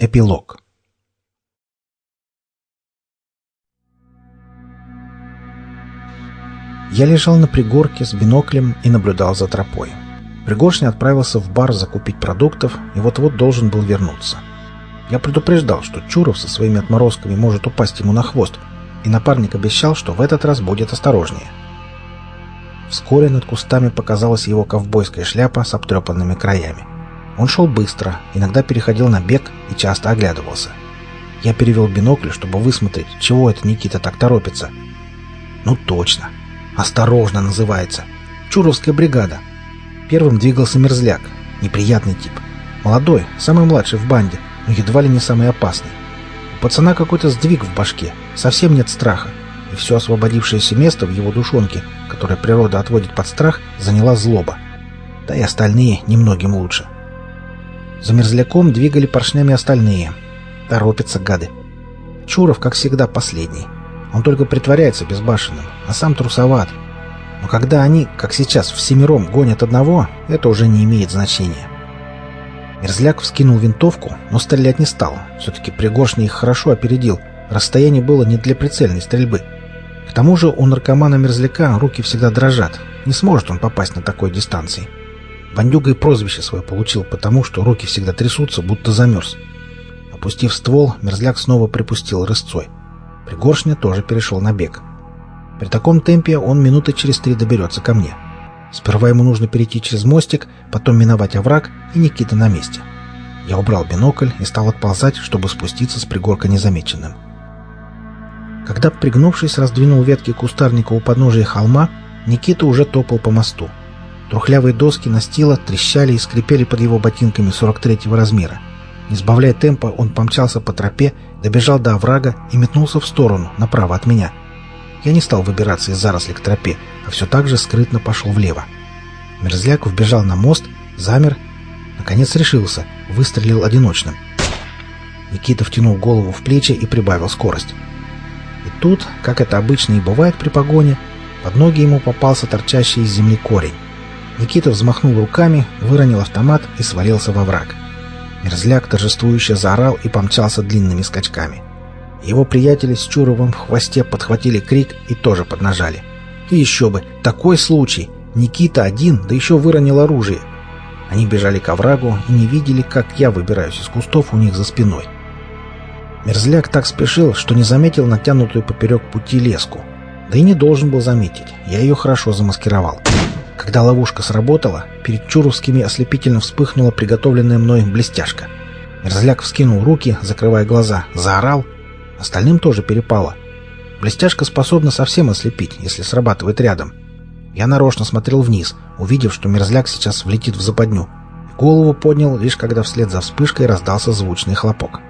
Эпилог Я лежал на пригорке с биноклем и наблюдал за тропой. Пригоршня отправился в бар закупить продуктов и вот-вот должен был вернуться. Я предупреждал, что Чуров со своими отморозками может упасть ему на хвост, и напарник обещал, что в этот раз будет осторожнее. Вскоре над кустами показалась его ковбойская шляпа с обтрепанными краями. Он шел быстро, иногда переходил на бег и часто оглядывался. Я перевел бинокль, чтобы высмотреть, чего это Никита так торопится. Ну точно. «Осторожно» называется. Чуровская бригада. Первым двигался мерзляк. Неприятный тип. Молодой, самый младший в банде, но едва ли не самый опасный. У пацана какой-то сдвиг в башке. Совсем нет страха. И все освободившееся место в его душонке, которое природа отводит под страх, заняла злоба. Да и остальные немногим лучше. За мерзляком двигали поршнями остальные. Торопятся гады. Чуров, как всегда, последний. Он только притворяется безбашенным, а сам трусоват. Но когда они, как сейчас, всемиром гонят одного, это уже не имеет значения. Мерзляк вскинул винтовку, но стрелять не стал. Все-таки Пригоршня их хорошо опередил. Расстояние было не для прицельной стрельбы. К тому же у наркомана-мерзляка руки всегда дрожат. Не сможет он попасть на такой дистанции. Бандюга и прозвище свое получил, потому что руки всегда трясутся, будто замерз. Опустив ствол, мерзляк снова припустил рысцой. Пригоршня тоже перешел на бег. При таком темпе он минуты через три доберется ко мне. Сперва ему нужно перейти через мостик, потом миновать овраг, и Никита на месте. Я убрал бинокль и стал отползать, чтобы спуститься с пригорка незамеченным. Когда, пригнувшись, раздвинул ветки кустарника у подножия холма, Никита уже топал по мосту. Трухлявые доски настила трещали и скрипели под его ботинками 43-го размера. Не сбавляя темпа, он помчался по тропе, добежал до оврага и метнулся в сторону, направо от меня. Я не стал выбираться из зарослей к тропе, а все так же скрытно пошел влево. Мерзляк вбежал на мост, замер, наконец решился, выстрелил одиночным. Никита втянул голову в плечи и прибавил скорость. И тут, как это обычно и бывает при погоне, под ноги ему попался торчащий из земли корень. Никита взмахнул руками, выронил автомат и свалился во враг. Мерзляк торжествующе заорал и помчался длинными скачками. Его приятели с Чуровым в хвосте подхватили крик и тоже поднажали. И еще бы, такой случай! Никита один, да еще выронил оружие. Они бежали к оврагу и не видели, как я выбираюсь из кустов у них за спиной. Мерзляк так спешил, что не заметил натянутую поперек пути леску. Да и не должен был заметить, я ее хорошо замаскировал. Когда ловушка сработала, перед Чуровскими ослепительно вспыхнула приготовленная мной блестяшка. Мерзляк вскинул руки, закрывая глаза, заорал. Остальным тоже перепало. Блестяшка способна совсем ослепить, если срабатывает рядом. Я нарочно смотрел вниз, увидев, что мерзляк сейчас влетит в западню. Голову поднял, лишь когда вслед за вспышкой раздался звучный хлопок.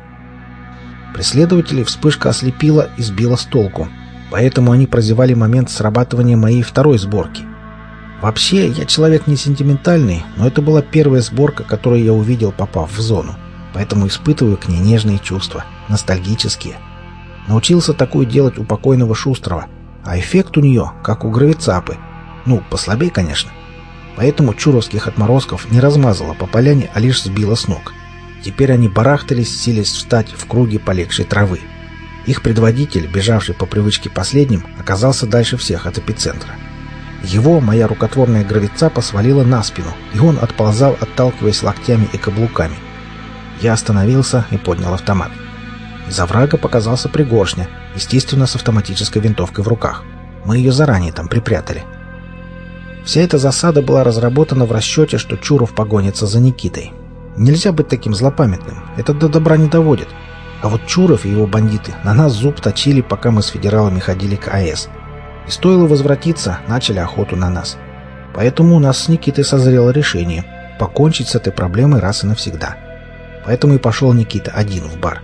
Преследователей вспышка ослепила и сбила с толку, поэтому они прозевали момент срабатывания моей второй сборки — Вообще, я человек не сентиментальный, но это была первая сборка, которую я увидел, попав в зону. Поэтому испытываю к ней нежные чувства, ностальгические. Научился такую делать у покойного Шустрова, а эффект у нее, как у гравицапы. Ну, послабей, конечно. Поэтому чуровских отморозков не размазала по поляне, а лишь сбила с ног. Теперь они барахтались, сились встать в круге полегшей травы. Их предводитель, бежавший по привычке последним, оказался дальше всех от эпицентра. Его моя рукотворная гравицапа свалила на спину, и он отползал, отталкиваясь локтями и каблуками. Я остановился и поднял автомат. Из врага показался пригоршня, естественно, с автоматической винтовкой в руках. Мы ее заранее там припрятали. Вся эта засада была разработана в расчете, что Чуров погонится за Никитой. Нельзя быть таким злопамятным, это до добра не доводит. А вот Чуров и его бандиты на нас зуб точили, пока мы с федералами ходили к АЭС. И стоило возвратиться, начали охоту на нас. Поэтому у нас с Никитой созрело решение покончить с этой проблемой раз и навсегда. Поэтому и пошел Никита один в бар.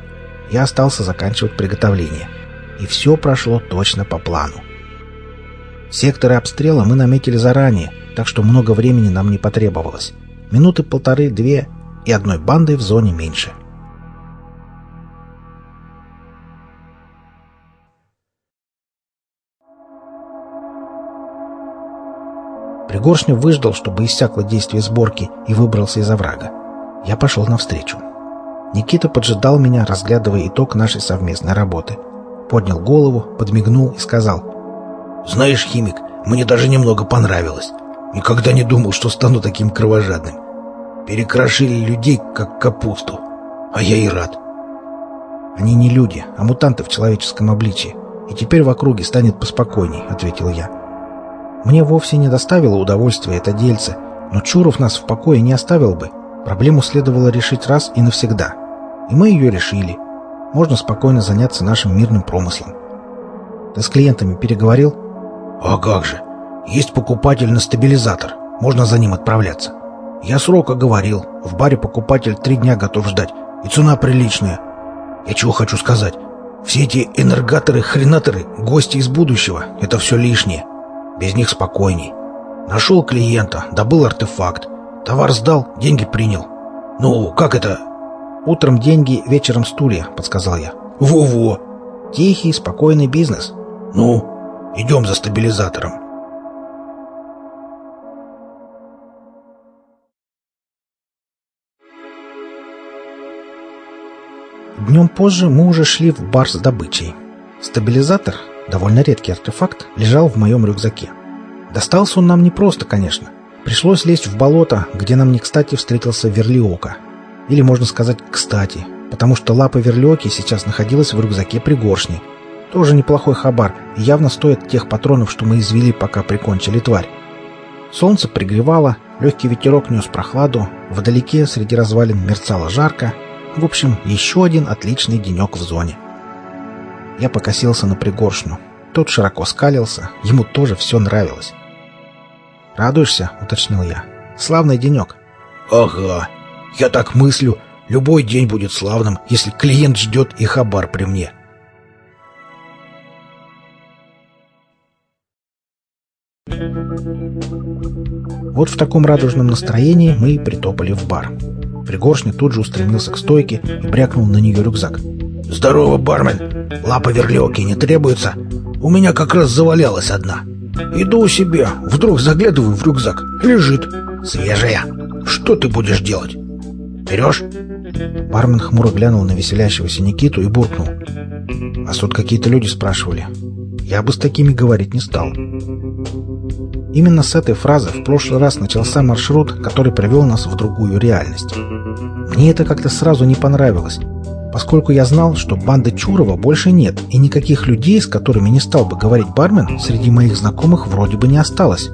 Я остался заканчивать приготовление. И все прошло точно по плану. Секторы обстрела мы наметили заранее, так что много времени нам не потребовалось. Минуты полторы-две и одной бандой в зоне меньше. — Пригоршнев выждал, чтобы иссякло действие сборки, и выбрался из оврага. Я пошел навстречу. Никита поджидал меня, разглядывая итог нашей совместной работы. Поднял голову, подмигнул и сказал. «Знаешь, химик, мне даже немного понравилось. Никогда не думал, что стану таким кровожадным. Перекрошили людей, как капусту. А я и рад. Они не люди, а мутанты в человеческом обличии. И теперь в округе станет поспокойней, — ответил я. Мне вовсе не доставило удовольствия это дельце, но Чуров нас в покое не оставил бы. Проблему следовало решить раз и навсегда. И мы ее решили. Можно спокойно заняться нашим мирным промыслом. Ты с клиентами переговорил? А как же. Есть покупатель на стабилизатор. Можно за ним отправляться. Я срока говорил. В баре покупатель три дня готов ждать. И цена приличная. Я чего хочу сказать. Все эти энергаторы-хренаторы, гости из будущего — это все лишнее. Без них спокойней. Нашел клиента, добыл артефакт. Товар сдал, деньги принял. Ну, как это? Утром деньги, вечером стулья, подсказал я. Во-во. Тихий, спокойный бизнес. Ну, идем за стабилизатором. Днем позже мы уже шли в бар с добычей. Стабилизатор, довольно редкий артефакт, лежал в моем рюкзаке. Достался он нам не просто, конечно. Пришлось лезть в болото, где нам не кстати встретился верлиока. Или, можно сказать, кстати, потому что лапа верлиоки сейчас находилась в рюкзаке пригоршни. Тоже неплохой хабар и явно стоит тех патронов, что мы извели, пока прикончили тварь. Солнце пригревало, легкий ветерок нес прохладу, вдалеке среди развалин мерцало жарко, в общем, еще один отличный денек в зоне. Я покосился на пригоршню. Тот широко скалился, ему тоже все нравилось. «Радуешься?» — уточнил я. «Славный денек». «Ага. Я так мыслю. Любой день будет славным, если клиент ждет и хабар при мне». Вот в таком радужном настроении мы и притопали в бар. Пригоршня тут же устремился к стойке и брякнул на нее рюкзак. «Здорово, бармен! Лапа верлёки не требуется? У меня как раз завалялась одна. Иду себе, вдруг заглядываю в рюкзак. Лежит. Свежая. Что ты будешь делать? Берешь?» Бармен хмуро глянул на веселящегося Никиту и буркнул. «Вас тут какие-то люди спрашивали. Я бы с такими говорить не стал». Именно с этой фразы в прошлый раз начался маршрут, который привел нас в другую реальность. Мне это как-то сразу не понравилось, поскольку я знал, что банды Чурова больше нет, и никаких людей, с которыми не стал бы говорить бармен, среди моих знакомых вроде бы не осталось.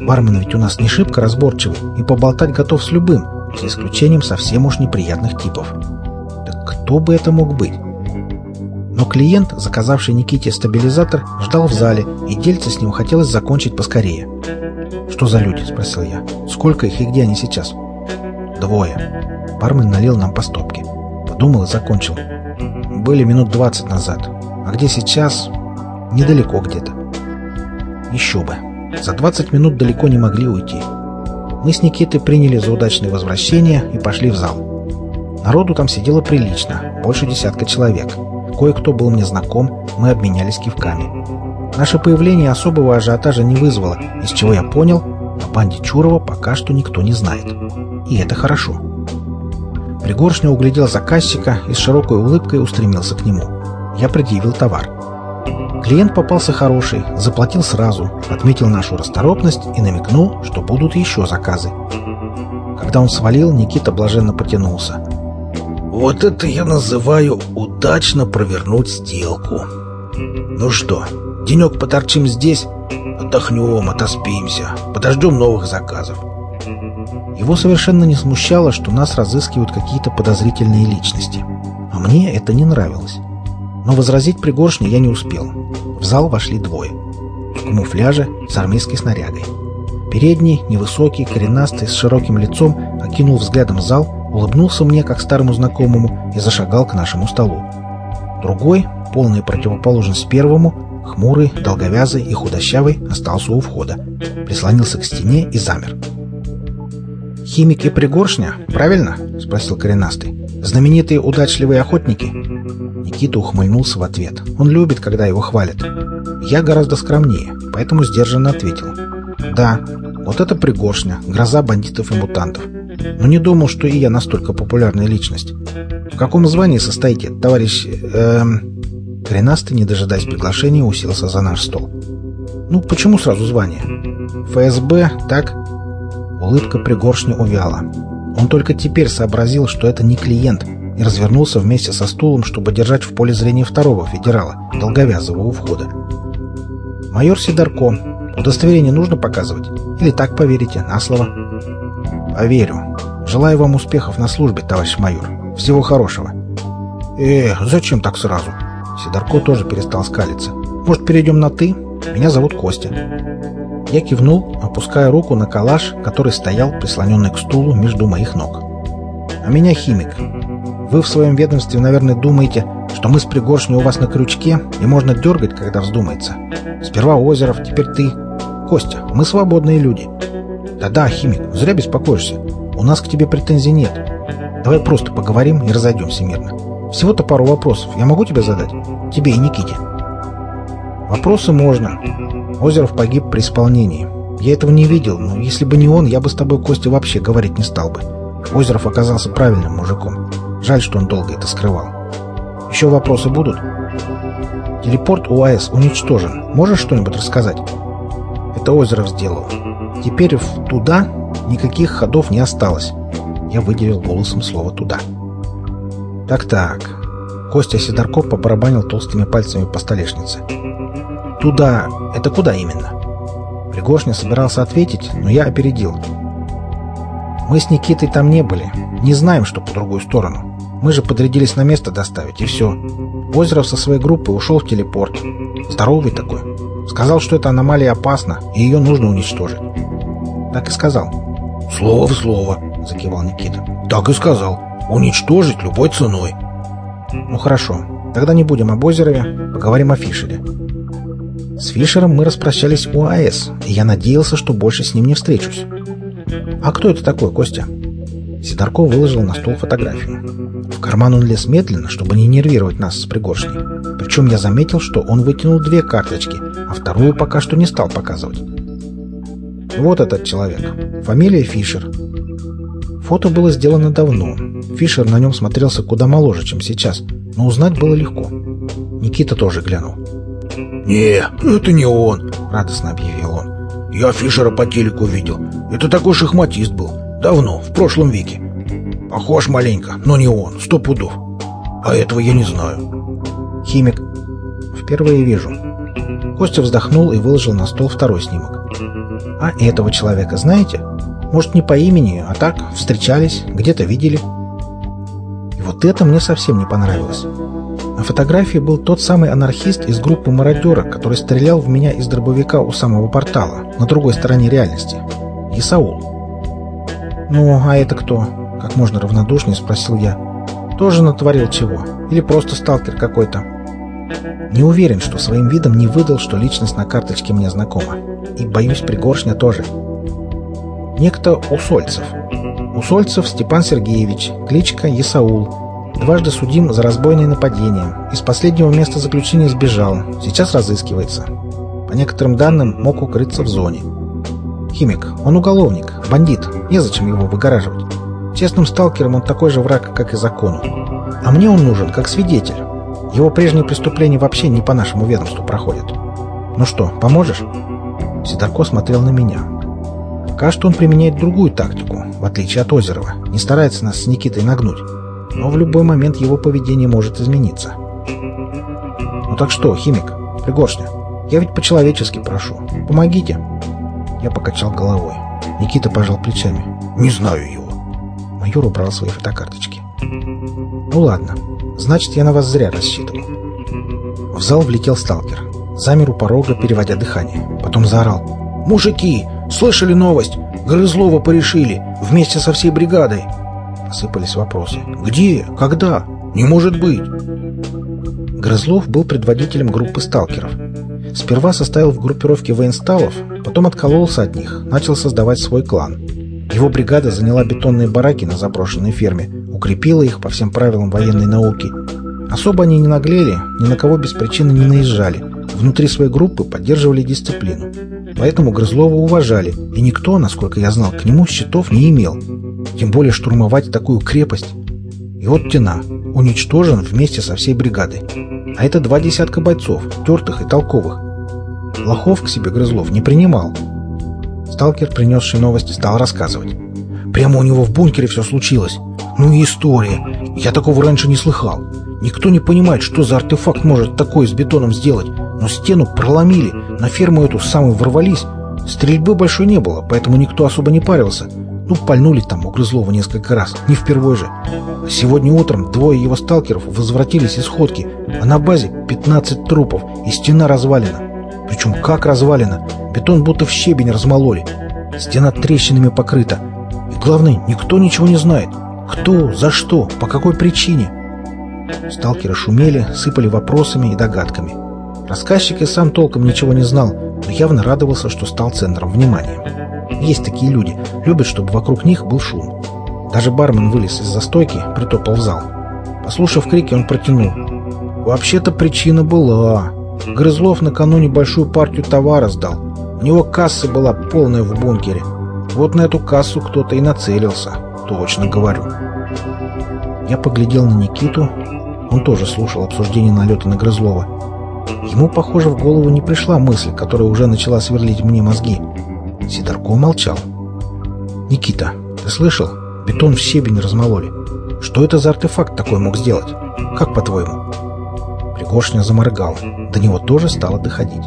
Бармен ведь у нас не шибко разборчивый и поболтать готов с любым, за исключением совсем уж неприятных типов. Так кто бы это мог быть? Но клиент, заказавший Никите стабилизатор, ждал в зале, и дельце с ним хотелось закончить поскорее. «Что за люди?» – спросил я. «Сколько их и где они сейчас?» «Двое». Бармен налил нам по стопке. Подумал и закончил. «Были минут двадцать назад. А где сейчас?» «Недалеко где-то». «Еще бы. За двадцать минут далеко не могли уйти». Мы с Никитой приняли за удачное возвращение и пошли в зал. Народу там сидело прилично, больше десятка человек – Кое-кто был мне знаком, мы обменялись кивками. Наше появление особого ажиотажа не вызвало, из чего я понял, о банде Чурова пока что никто не знает. И это хорошо. Пригоршня углядел заказчика и с широкой улыбкой устремился к нему. Я предъявил товар. Клиент попался хороший, заплатил сразу, отметил нашу расторопность и намекнул, что будут еще заказы. Когда он свалил, Никита блаженно потянулся. Вот это я называю удачно провернуть сделку. Ну что, денек поторчим здесь, отдохнем, отоспимся, подождем новых заказов. Его совершенно не смущало, что нас разыскивают какие-то подозрительные личности. А мне это не нравилось. Но возразить пригоршни я не успел. В зал вошли двое. В камуфляже с армейской снарягой. Передний, невысокий, коренастый, с широким лицом, окинул взглядом зал улыбнулся мне, как старому знакомому, и зашагал к нашему столу. Другой, полная противоположность первому, хмурый, долговязый и худощавый, остался у входа, прислонился к стене и замер. «Химик и пригоршня, правильно?» — спросил коренастый. «Знаменитые удачливые охотники?» Никита ухмыльнулся в ответ. Он любит, когда его хвалят. Я гораздо скромнее, поэтому сдержанно ответил. «Да, вот это пригоршня, гроза бандитов и мутантов. но не думал, что и я настолько популярная личность. В каком звании состоите, товарищ... Эм... Коренастый, не дожидаясь приглашения, уселся за наш стол. «Ну, почему сразу звание?» «ФСБ, так?» Улыбка пригоршни увяла. Он только теперь сообразил, что это не клиент, и развернулся вместе со стулом, чтобы держать в поле зрения второго федерала, долговязого у входа. «Майор Сидорко, удостоверение нужно показывать? Или так поверите, на слово?» «Поверю. Желаю вам успехов на службе, товарищ майор. Всего хорошего». «Э, зачем так сразу?» Сидорко тоже перестал скалиться. «Может, перейдем на «ты»? Меня зовут Костя». Я кивнул, опуская руку на калаш, который стоял, прислоненный к стулу между моих ног. «А меня химик. Вы в своем ведомстве, наверное, думаете, что мы с пригоршней у вас на крючке, и можно дергать, когда вздумается. Сперва Озеров, теперь ты. Костя, мы свободные люди». «Да-да, химик, зря беспокоишься. У нас к тебе претензий нет. Давай просто поговорим и разойдемся мирно. Всего-то пару вопросов. Я могу тебе задать? Тебе и Никите». «Вопросы можно. Озеров погиб при исполнении. Я этого не видел, но если бы не он, я бы с тобой, Костя, вообще говорить не стал бы. Озеров оказался правильным мужиком. Жаль, что он долго это скрывал. Еще вопросы будут? Телепорт УАС уничтожен. Можешь что-нибудь рассказать? Это Озеров сделал. Теперь в «туда» никаких ходов не осталось. Я выделил голосом слово «туда». Так-так. Костя Сидорков побарабанил толстыми пальцами по столешнице. «Туда... Это куда именно?» Пригоршня собирался ответить, но я опередил. «Мы с Никитой там не были. Не знаем, что по другую сторону. Мы же подрядились на место доставить, и все. Озеров со своей группой ушел в телепорт. Здоровый такой. Сказал, что эта аномалия опасна, и ее нужно уничтожить. Так и сказал. «Слово в слово», — закивал Никита. «Так и сказал. Уничтожить любой ценой». «Ну хорошо. Тогда не будем об Озерове, поговорим о Фишере. С Фишером мы распрощались у АЭС, и я надеялся, что больше с ним не встречусь. «А кто это такой, Костя?» Сидорков выложил на стол фотографию. В карман он лез медленно, чтобы не нервировать нас с пригоршней. Причем я заметил, что он вытянул две карточки, а вторую пока что не стал показывать. Вот этот человек. Фамилия Фишер. Фото было сделано давно. Фишер на нем смотрелся куда моложе, чем сейчас, но узнать было легко. Никита тоже глянул. «Не, это не он», — радостно объявил он. «Я Фишера по телеку видел. Это такой шахматист был. Давно, в прошлом веке. Похож маленько, но не он, сто пудов. А этого я не знаю». «Химик. Впервые вижу». Костя вздохнул и выложил на стол второй снимок. «А этого человека знаете? Может, не по имени, а так, встречались, где-то видели?» И вот это мне совсем не понравилось. На фотографии был тот самый анархист из группы мародера, который стрелял в меня из дробовика у самого портала, на другой стороне реальности. Исаул. «Ну, а это кто?» — как можно равнодушнее спросил я. «Тоже натворил чего? Или просто сталкер какой-то?» Не уверен, что своим видом не выдал, что личность на карточке мне знакома. И, боюсь, пригоршня тоже. Некто Усольцев. Усольцев Степан Сергеевич, кличка Исаул, Дважды судим за разбойное нападение. Из последнего места заключения сбежал. Сейчас разыскивается. По некоторым данным, мог укрыться в зоне. Химик. Он уголовник. Бандит. Незачем его выгораживать. Честным сталкером он такой же враг, как и закону. А мне он нужен, как свидетель. Его прежние преступления вообще не по нашему ведомству проходят. Ну что, поможешь? Сидорко смотрел на меня. Что он применяет другую тактику, в отличие от Озерова. Не старается нас с Никитой нагнуть но в любой момент его поведение может измениться. «Ну так что, химик, пригоршня, я ведь по-человечески прошу. Помогите!» Я покачал головой. Никита пожал плечами. «Не знаю его». Майор убрал свои фотокарточки. «Ну ладно, значит, я на вас зря рассчитывал». В зал влетел сталкер. Замер у порога, переводя дыхание. Потом заорал. «Мужики, слышали новость? Грызлова порешили, вместе со всей бригадой. Сыпались вопросы. «Где? Когда? Не может быть!» Грызлов был предводителем группы сталкеров. Сперва состоял в группировке военсталов, потом откололся от них, начал создавать свой клан. Его бригада заняла бетонные бараки на заброшенной ферме, укрепила их по всем правилам военной науки. Особо они не наглели, ни на кого без причины не наезжали. Внутри своей группы поддерживали дисциплину. Поэтому Грызлова уважали, и никто, насколько я знал, к нему счетов не имел. Тем более штурмовать такую крепость. И вот Тена уничтожен вместе со всей бригадой. А это два десятка бойцов, тертых и толковых. Лохов к себе Грызлов не принимал. Сталкер, принесший новости, стал рассказывать. Прямо у него в бункере все случилось. Ну и история. Я такого раньше не слыхал. Никто не понимает, что за артефакт может такое с бетоном сделать. Но стену проломили, на ферму эту самую ворвались. Стрельбы большой не было, поэтому никто особо не парился. Ну, пальнули там у Грызлова несколько раз, не впервой же. Сегодня утром двое его сталкеров возвратились из ходки, а на базе 15 трупов, и стена развалена. Причем как развалена? Бетон будто в щебень размололи. Стена трещинами покрыта. И главное, никто ничего не знает. Кто, за что, по какой причине. Сталкеры шумели, сыпали вопросами и догадками. Рассказчик и сам толком ничего не знал, но явно радовался, что стал центром внимания. Есть такие люди, любят, чтобы вокруг них был шум. Даже бармен вылез из застойки, притопал в зал. Послушав крики, он протянул. «Вообще-то причина была. Грызлов накануне большую партию товара сдал. У него касса была полная в бункере. Вот на эту кассу кто-то и нацелился. Точно говорю». Я поглядел на Никиту. Он тоже слушал обсуждение налета на Грызлова. Ему, похоже, в голову не пришла мысль, которая уже начала сверлить мне мозги. Сидорко молчал. «Никита, ты слышал? Бетон в щебень размололи. Что это за артефакт такой мог сделать? Как по-твоему?» Пригоршня заморгал. До него тоже стало доходить.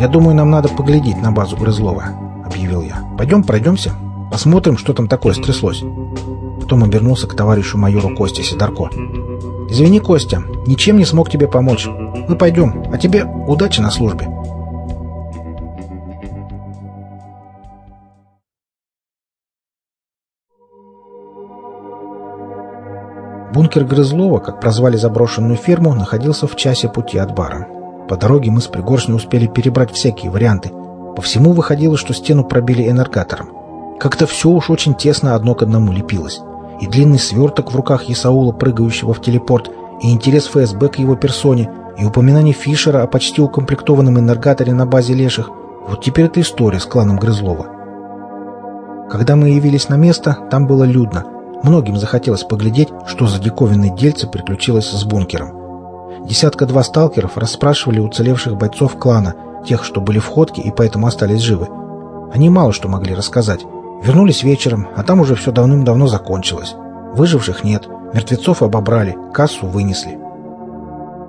«Я думаю, нам надо поглядеть на базу Грызлова», — объявил я. «Пойдем пройдемся, посмотрим, что там такое стряслось». Потом обернулся к товарищу майору Косте Сидорко. «Извини, Костя, ничем не смог тебе помочь. Мы пойдем, а тебе удачи на службе». Бункер Грызлова, как прозвали заброшенную ферму, находился в часе пути от бара. По дороге мы с Пригоршней успели перебрать всякие варианты. По всему выходило, что стену пробили энергатором. Как-то все уж очень тесно одно к одному лепилось. И длинный сверток в руках Исаула, прыгающего в телепорт, и интерес ФСБ к его персоне, и упоминание Фишера о почти укомплектованном энергаторе на базе Леших. Вот теперь эта история с кланом Грызлова. Когда мы явились на место, там было людно – Многим захотелось поглядеть, что за диковинное дельце приключилось с бункером. Десятка-два сталкеров расспрашивали уцелевших бойцов клана, тех, что были в ходке и поэтому остались живы. Они мало что могли рассказать. Вернулись вечером, а там уже все давным-давно закончилось. Выживших нет, мертвецов обобрали, кассу вынесли.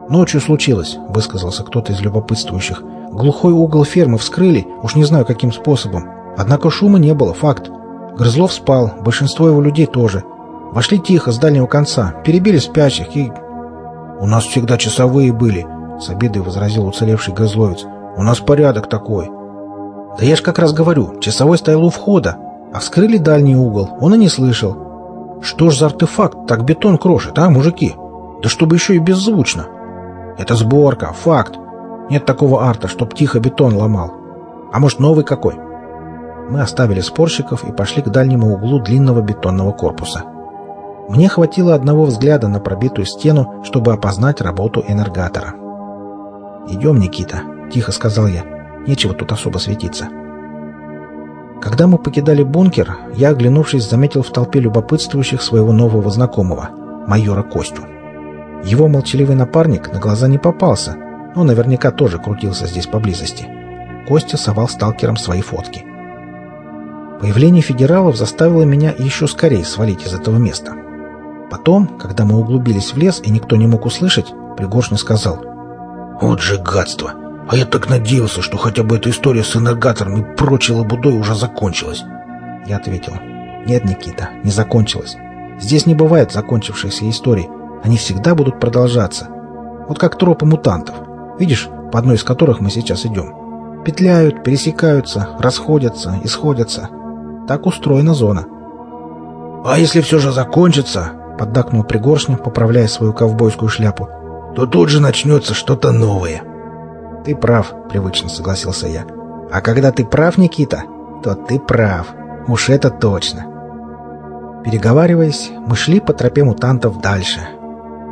«Ночью случилось», — высказался кто-то из любопытствующих. «Глухой угол фермы вскрыли, уж не знаю каким способом. Однако шума не было, факт. Грызлов спал, большинство его людей тоже. Вошли тихо, с дальнего конца, перебили спящих и... «У нас всегда часовые были», — с обидой возразил уцелевший Грызловец. «У нас порядок такой». «Да я ж как раз говорю, часовой стоял у входа, а вскрыли дальний угол, он и не слышал. Что ж за артефакт так бетон крошит, а, мужики? Да чтобы еще и беззвучно. Это сборка, факт. Нет такого арта, чтоб тихо бетон ломал. А может, новый какой?» Мы оставили спорщиков и пошли к дальнему углу длинного бетонного корпуса. Мне хватило одного взгляда на пробитую стену, чтобы опознать работу энергатора. «Идем, Никита», — тихо сказал я. «Нечего тут особо светиться». Когда мы покидали бункер, я, оглянувшись, заметил в толпе любопытствующих своего нового знакомого, майора Костю. Его молчаливый напарник на глаза не попался, но наверняка тоже крутился здесь поблизости. Костя совал сталкерам свои фотки. Появление федералов заставило меня еще скорее свалить из этого места. Потом, когда мы углубились в лес и никто не мог услышать, Пригоршня сказал «Вот же гадство! А я так надеялся, что хотя бы эта история с энергатором и прочей лабудой уже закончилась!» Я ответил «Нет, Никита, не закончилась. Здесь не бывает закончившихся историй. Они всегда будут продолжаться. Вот как тропы мутантов. Видишь, по одной из которых мы сейчас идем. Петляют, пересекаются, расходятся, исходятся. Так устроена зона. «А если все же закончится?» — поддакнул Пригоршня, поправляя свою ковбойскую шляпу. «То тут же начнется что-то новое». «Ты прав», — привычно согласился я. «А когда ты прав, Никита, то ты прав. Уж это точно». Переговариваясь, мы шли по тропе мутантов дальше,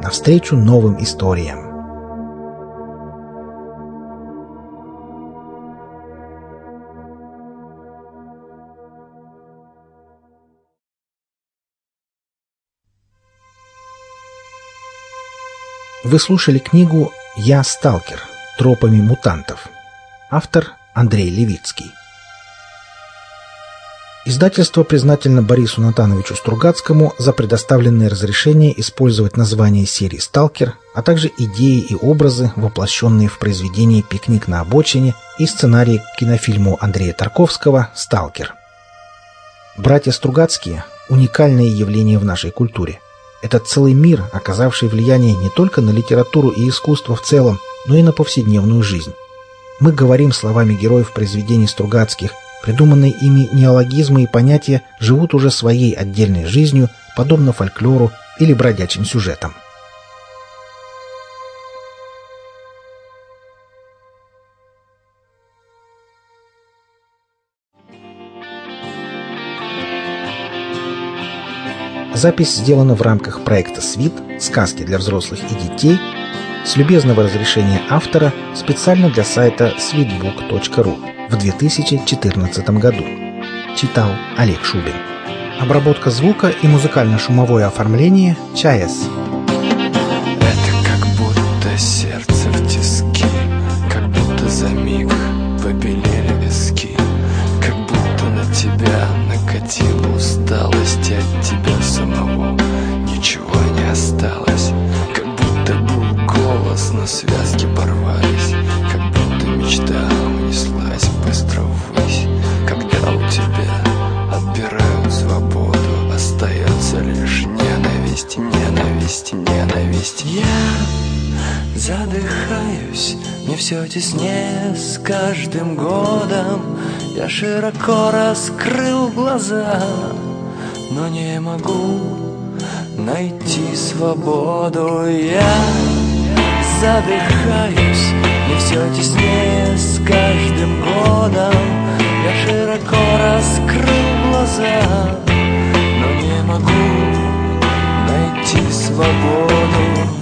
навстречу новым историям. Вы слушали книгу «Я сталкер. Тропами мутантов». Автор Андрей Левицкий. Издательство признательно Борису Натановичу Стругацкому за предоставленное разрешение использовать название серии «Сталкер», а также идеи и образы, воплощенные в произведении «Пикник на обочине» и сценарий к кинофильму Андрея Тарковского «Сталкер». Братья Стругацкие – уникальное явление в нашей культуре. Это целый мир, оказавший влияние не только на литературу и искусство в целом, но и на повседневную жизнь. Мы говорим словами героев произведений Стругацких – Придуманные ими неологизмы и понятия живут уже своей отдельной жизнью, подобно фольклору или бродячим сюжетам. Запись сделана в рамках проекта «Свит. Сказки для взрослых и детей» с любезного разрешения автора специально для сайта sweetbook.ru в 2014 году. Читал Олег Шубин. Обработка звука и музыкально-шумовое оформление ЧАЭС. все теснее с каждым годом. Я широко раскрыл глаза Но не могу найти свободу. Я задыхаюсь, мне все теснее с каждым годом. Я широко раскрыл глаза Но не могу найти свободу.